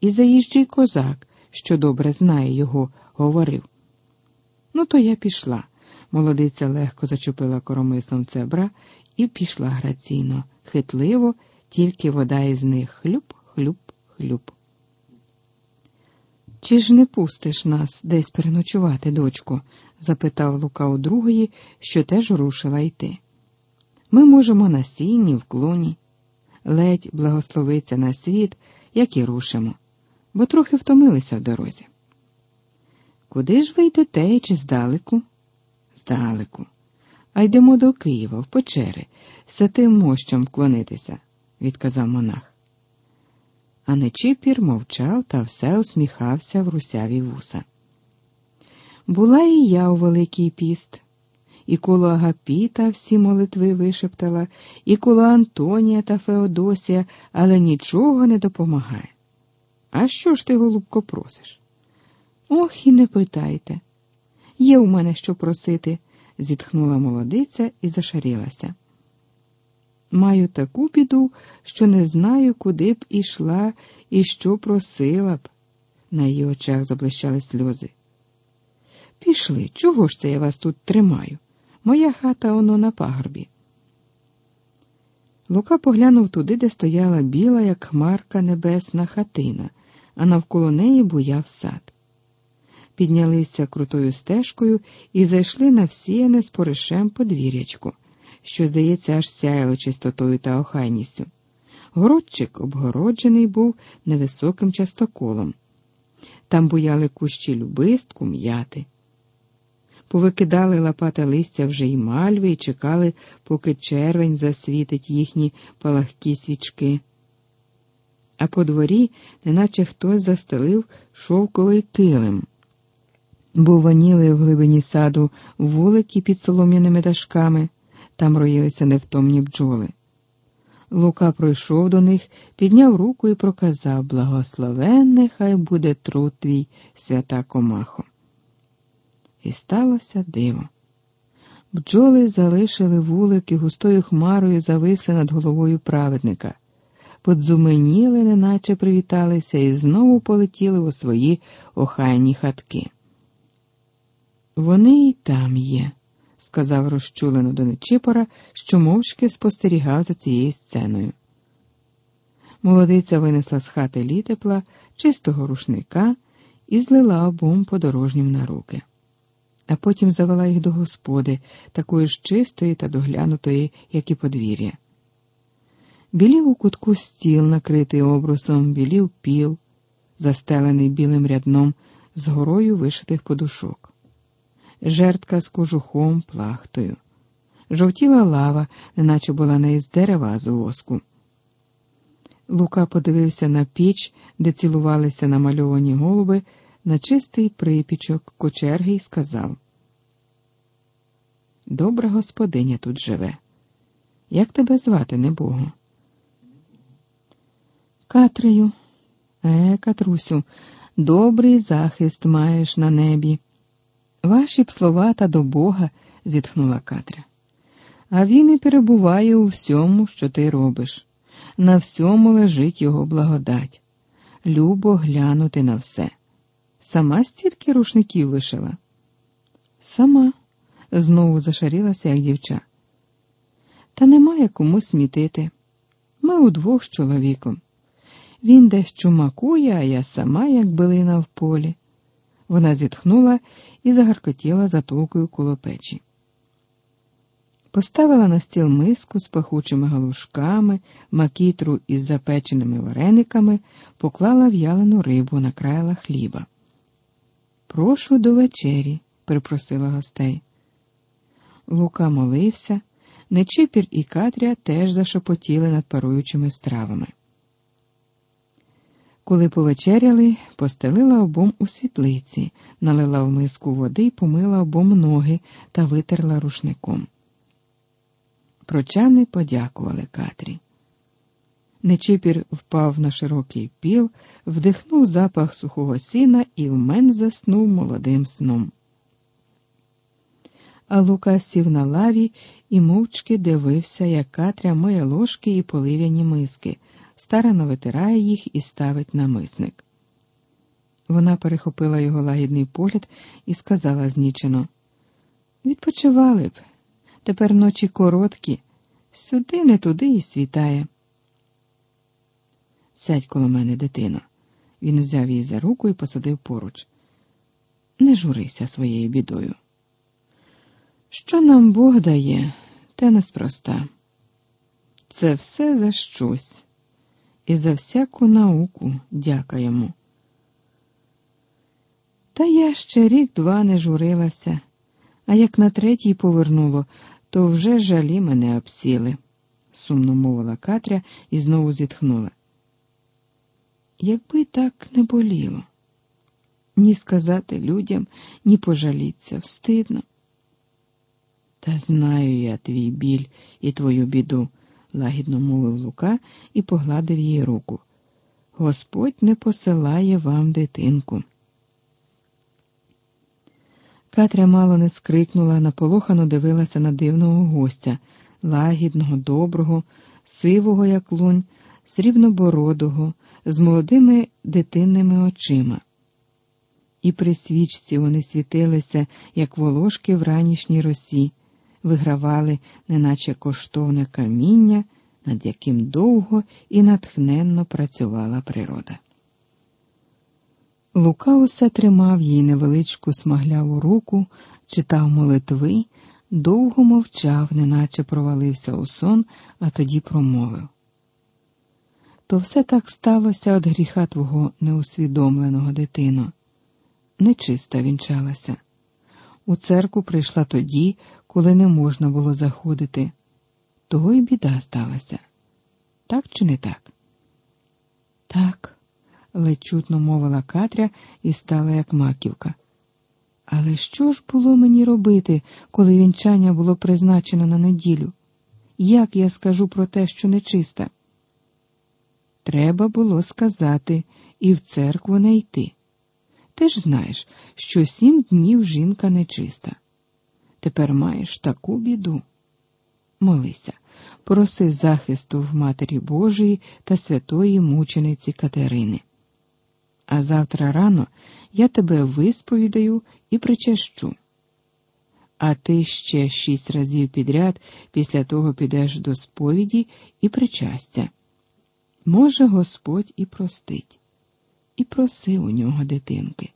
і заїжджий козак, що добре знає його, говорив. Ну, то я пішла. Молодиця легко зачепила коромислом цебра і пішла граційно, хитливо, тільки вода із них хлюп, хлюп, хлюп. Чи ж не пустиш нас десь переночувати, дочко? запитав Лука у другої, що теж рушила йти. Ми можемо на сіні, в клуні. Ледь благословиться на світ, як і рушимо, бо трохи втомилися в дорозі. Куди ж ви йдете, чи здалеку? Здалеку. А йдемо до Києва, в печери, святим мощам вклонитися, відказав монах. А Нечипір мовчав та все усміхався в русяві вуса. Була і я у Великий піст, і коло Агапіта всі молитви вишептала, і коло Антонія та Феодосія, але нічого не допомагає. А що ж ти, голубко, просиш? Ох, і не питайте. Є у мене що просити, зітхнула молодиця і зашарілася. Маю таку біду, що не знаю, куди б ішла і що просила б. На її очах заблищали сльози. Пішли, чого ж це я вас тут тримаю? Моя хата оно на пагорбі. Лука поглянув туди, де стояла біла, як хмарка небесна хатина, а навколо неї буяв сад. Піднялися крутою стежкою і зайшли на всіяне з поришем подвір'ячку що, здається, аж сяяло чистотою та охайністю. Городчик обгороджений був невисоким частоколом. Там буяли кущі любистку, м'яти. Повикидали лопата листя вже й мальви і чекали, поки червень засвітить їхні палахкі свічки. А по дворі, неначе хтось застелив шовковий килим, бо воніли в глибині саду вулики під солом'яними дашками. Там роїлися невтомні бджоли. Лука пройшов до них, підняв руку і проказав Благословенне хай буде труд твій, свята комахо. І сталося диво. Бджоли залишили вулики густою хмарою зависли над головою праведника, подзуменіли, неначе привіталися, і знову полетіли у свої охайні хатки. Вони й там є сказав розчулено до Нечипора, що мовчки спостерігав за цією сценою. Молодиця винесла з хати літепла, чистого рушника і злила обом подорожнім на руки, а потім завела їх до господи, такої ж чистої та доглянутої, як і подвір'я. Білів у кутку стіл, накритий обрусом, білів піл, застелений білим рядном з горою вишитих подушок жертка з кожухом, плахтою. Жовтіла лава, неначе була не із дерева, а з воску. Лука подивився на піч, де цілувалися намальовані голуби, на чистий припічок кочерги і сказав: Добра господиня тут живе. Як тебе звати, небого? Катрею, е, Катрусю, добрий захист маєш на небі. Ваші б слова та до Бога, зітхнула Катря. А він і перебуває у всьому, що ти робиш. На всьому лежить його благодать. Любо глянути на все. Сама стільки рушників вишила? Сама, знову зашарілася, як дівча. Та немає кому смітити. Ми удвох з чоловіком. Він десь чумакує, а я сама, як билина в полі. Вона зітхнула і загаркотіла затулкою коло печі. Поставила на стіл миску з пахучими галушками, макітру із запеченими варениками, поклала в'ялену рибу, накраїла хліба. Прошу до вечері, припросила гостей. Лука молився, Нечипір і Катря теж зашепотіли над паруючими стравами. Коли повечеряли, постелила обом у світлиці, налила в миску води й помила обом ноги та витерла рушником. Прочани подякували Катрі. Нечипір впав на широкий піл, вдихнув запах сухого сіна і вмен заснув молодим сном. А Лука сів на лаві і мовчки дивився, як Катря миє ложки і полив'яні миски старано витирає їх і ставить на мисник. Вона перехопила його лагідний погляд і сказала знічено: Відпочивали б, тепер ночі короткі, сюди не туди і світає. Сядь коло мене, дитино. Він взяв її за руку і посадив поруч. Не журися своєю бідою. Що нам Бог дає, те неспроста. Це все за щось, і за всяку науку дякаємо. Та я ще рік два не журилася, а як на третій повернуло, то вже жалі мене обсіли, сумно мовила Катря і знову зітхнула. Якби так не боліло, ні сказати людям, ні пожаліться, встидно. Та знаю я твій біль і твою біду, лагідно мовив Лука і погладив їй руку. Господь не посилає вам дитинку. Катря мало не скрикнула, наполохано дивилася на дивного гостя, лагідного, доброго, сивого, як лунь, срібнобородого, з молодими дитинними очима. І при свічці вони світилися, як волошки в ранішній росі, вигравали, неначе коштовне каміння, над яким довго і натхненно працювала природа. Лука усе тримав їй невеличку смагляву руку, читав молитви, довго мовчав, неначе провалився у сон, а тоді промовив. То все так сталося від гріха твого неусвідомленого дитино. Нечиста вінчалася. У церкву прийшла тоді, коли не можна було заходити. Того й біда сталася. Так чи не так? Так ледь чутно мовила Катря і стала як маківка. Але що ж було мені робити, коли вінчання було призначено на неділю? Як я скажу про те, що нечиста? Треба було сказати і в церкву не йти. Ти ж знаєш, що сім днів жінка нечиста. Тепер маєш таку біду. Молися, проси захисту в Матері Божої та святої мучениці Катерини а завтра рано я тебе висповідаю і причащу. А ти ще шість разів підряд після того підеш до сповіді і причастя. Може, Господь і простить, і проси у нього дитинки.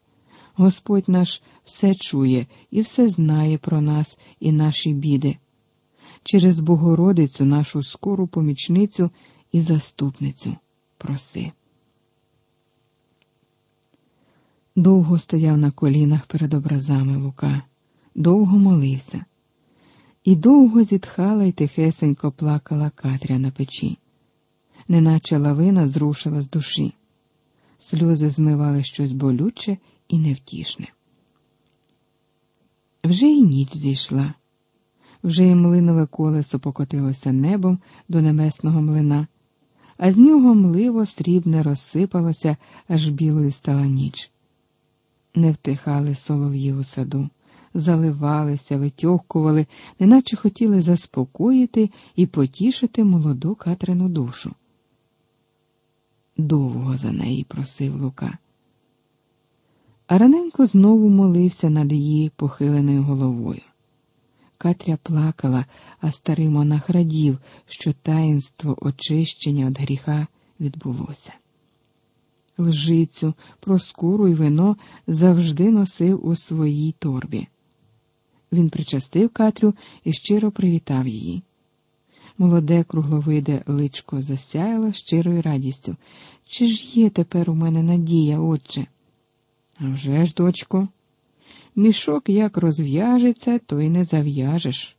Господь наш все чує і все знає про нас і наші біди. Через Богородицю нашу скору помічницю і заступницю проси. Довго стояв на колінах перед образами Лука, довго молився, і довго зітхала й тихесенько плакала Катря на печі, неначе лавина зрушила з душі. Сльози змивали щось болюче і невтішне. Вже й ніч зійшла, вже й млинове колесо покотилося небом до небесного млина, а з нього мливо срібне розсипалося, аж білою стала ніч не втихали солов'ї у саду, заливалися, витьохкували, неначе хотіли заспокоїти і потішити молоду Катрину душу. Довго за неї просив Лука. А знову молився над її похиленою головою. Катря плакала, а старий монах радів, що таїнство очищення від гріха відбулося лжицю, проскуру й вино завжди носив у своїй торбі. Він причастив Катрю і щиро привітав її. Молоде, кругловиде личко засяяло щирою радістю. Чи ж є тепер у мене надія, отче? «А вже ж, дочко, мішок як розв'яжеться, то й не зав'яжеш.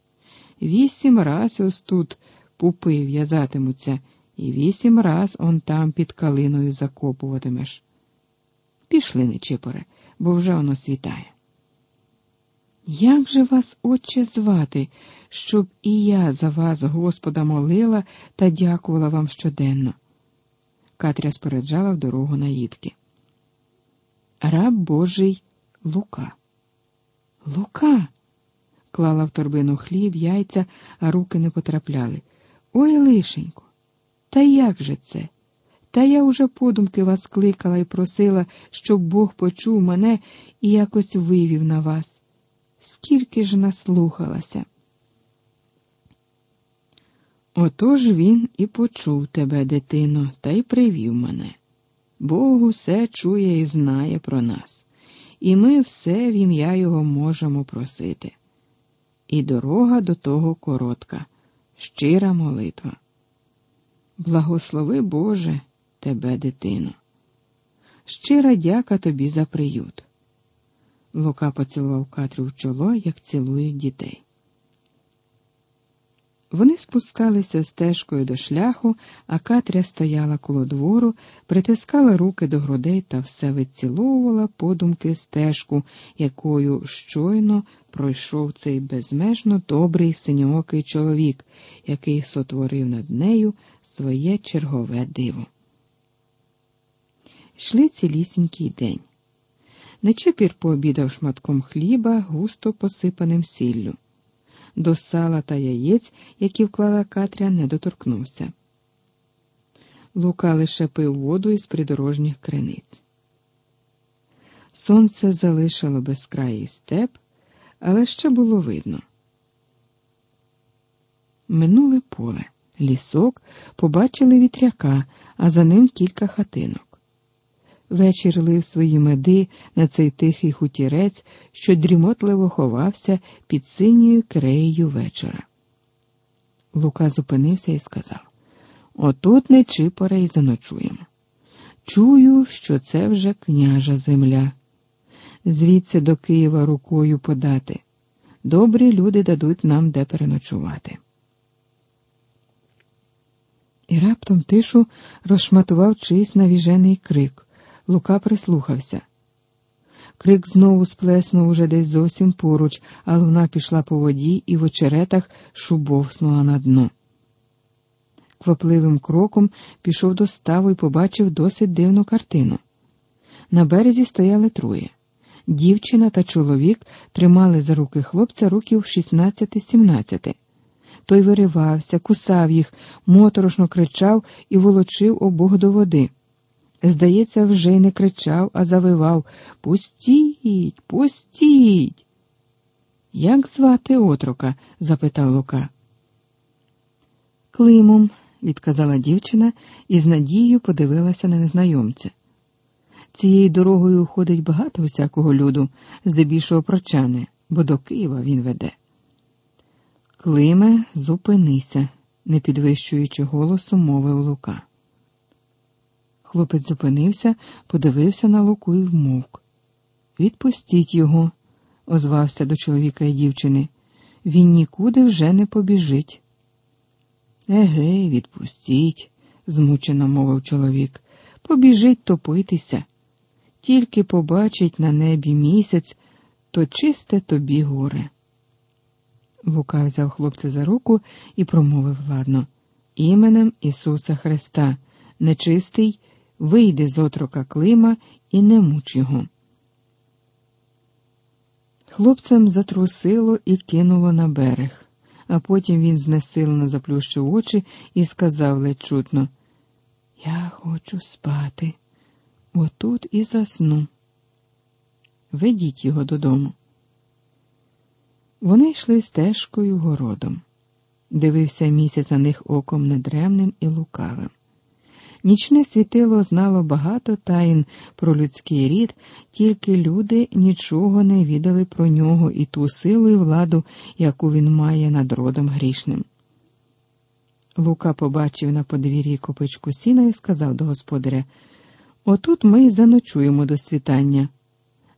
Вісім раз ось тут пупи в'язатимуться і вісім раз он там під калиною закопуватимеш. Пішли, Нечипоре, бо вже воно світає. Як же вас, отче, звати, щоб і я за вас, Господа, молила та дякувала вам щоденно? Катря спереджала в дорогу наїдки. Раб Божий Лука. Лука. клала в торбину хліб, яйця, а руки не потрапляли. Ой, лишенько. Та як же це? Та я уже подумки вас кликала і просила, щоб Бог почув мене і якось вивів на вас. Скільки ж наслухалася. Отож він і почув тебе, дитино, та й привів мене. Бог усе чує і знає про нас, і ми все в ім'я Його можемо просити. І дорога до того коротка, щира молитва. Благослови Боже тебе, дитино. Щира дяка тобі за приют. Лука поцілував Катрю в чоло, як цілують дітей. Вони спускалися стежкою до шляху, а Катря стояла коло двору, притискала руки до грудей та все виціловувала подумки стежку, якою щойно пройшов цей безмежно добрий синьоокий чоловік, який сотворив над нею своє чергове диво. Йшли цілісінький день. Нечепір пообідав шматком хліба, густо посипаним сіллю. До сала та яєць, які вклала Катря, не доторкнувся. Лука лише пив воду із придорожніх криниць. Сонце залишило безкраїй степ, але ще було видно. Минуле поле, лісок, побачили вітряка, а за ним кілька хатинок. Вечір лив свої меди на цей тихий хутірець, що дрімотливо ховався під синьою креєю вечора. Лука зупинився і сказав Отут не чипора й заночуємо. Чую, що це вже княжа земля. Звідси до Києва рукою подати. Добрі люди дадуть нам де переночувати. І раптом тишу розшматував чийсь навіжений крик. Лука прислухався. Крик знову сплеснув уже десь зовсім поруч, а луна пішла по воді і в очеретах шубовснула на дно. Квапливим кроком пішов до ставу і побачив досить дивну картину. На березі стояли троє. Дівчина та чоловік тримали за руки хлопця років 16-17. Той виривався, кусав їх, моторошно кричав і волочив обох до води. Здається, вже не кричав, а завивав Пустіть, пустіть. Як звати отрока? запитав Лука. Климом, відказала дівчина і з надією подивилася на незнайомця. Цією дорогою ходить багато усякого люду, здебільшого прочани, бо до Києва він веде. Климе, зупинися, не підвищуючи голосу, мовив Лука. Хлопець зупинився, подивився на луку і вмовк. Відпустіть його, озвався до чоловіка і дівчини. Він нікуди вже не побіжить. Еге, відпустіть, змучено мовив чоловік. Побіжить топитися. Тільки побачить на небі місяць, то чисте тобі горе. Лука взяв хлопця за руку і промовив ладно, іменем Ісуса Христа, нечистий. Вийди з отрока Клима і не муч його. Хлопцем затрусило і кинуло на берег, а потім він знесилено заплющив очі і сказав ледь чутно Я хочу спати, отут і засну. Ведіть його додому. Вони йшли стежкою городом. Дивився місяць на них оком недремним і лукавим. Нічне світило знало багато таїн про людський рід, тільки люди нічого не відали про нього і ту силу і владу, яку він має над родом грішним. Лука побачив на подвір'ї копичку сіна і сказав до господаря Отут ми й заночуємо до світання,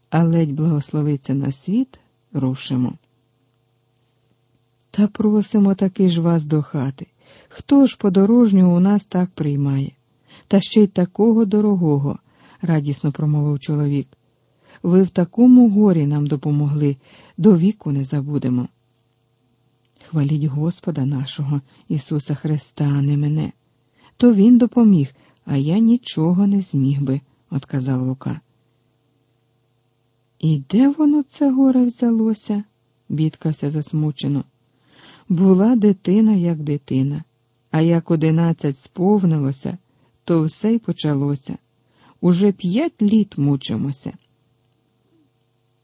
а ледь благословиться на світ, рушимо. Та просимо таки ж вас до хати. Хто ж подорожнього у нас так приймає? Та ще й такого дорогого, радісно промовив чоловік. Ви в такому горі нам допомогли, до віку не забудемо. Хваліть Господа нашого, Ісуса Христа, а не мене. То Він допоміг, а я нічого не зміг би, отказав Лука. І де воно це горе взялося? бідкався засмучено. Була дитина, як дитина, а як одинадцять сповнилося, то все й почалося. Уже п'ять літ мучимося.